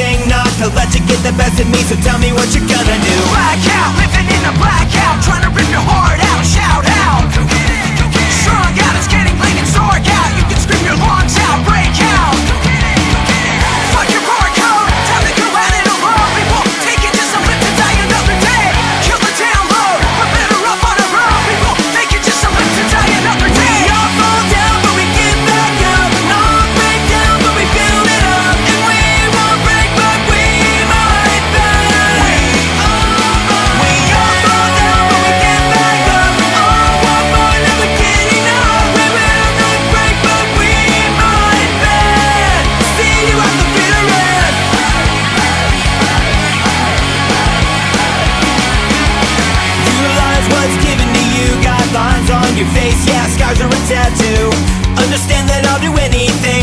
everything not to let you get the best of me So tell me what you're gonna do. Blackout, living in a blackout Trying to rip your heart out, shout out. lines on your face. Yeah, scars are a tattoo. Understand that I'll do anything